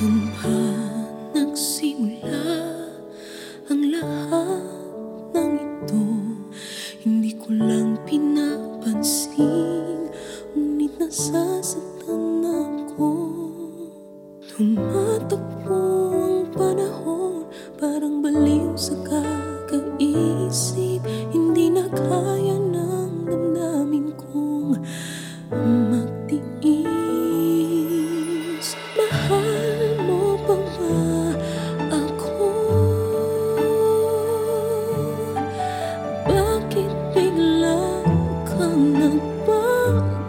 Saan ba nagsimula ang lahat ng ito? Hindi ko lang pinapansin, ngunit nasasaktan ako. Tumatakbo ang panahon. 能不？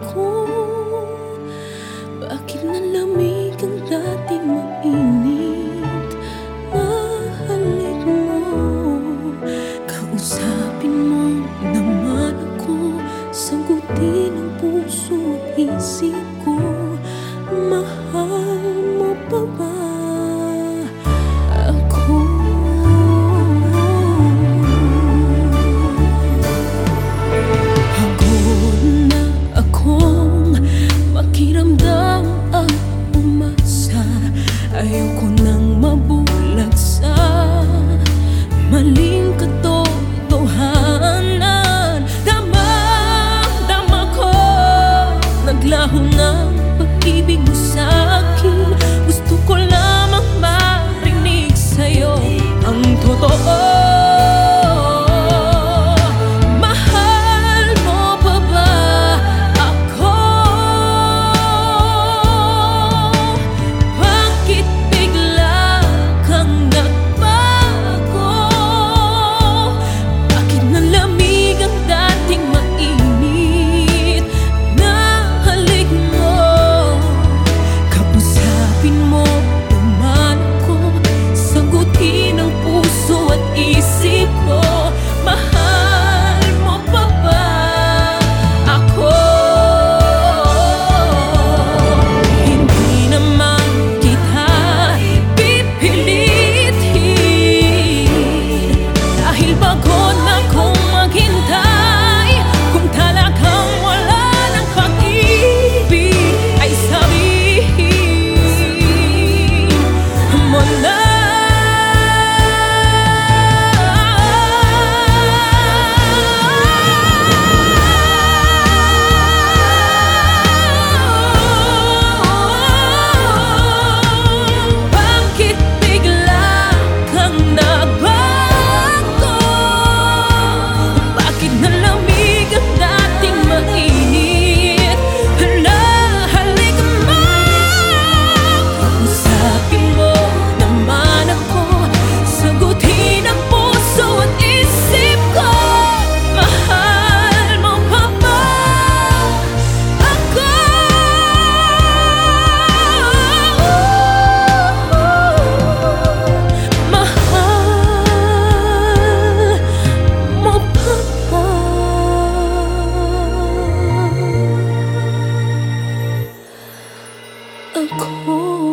呜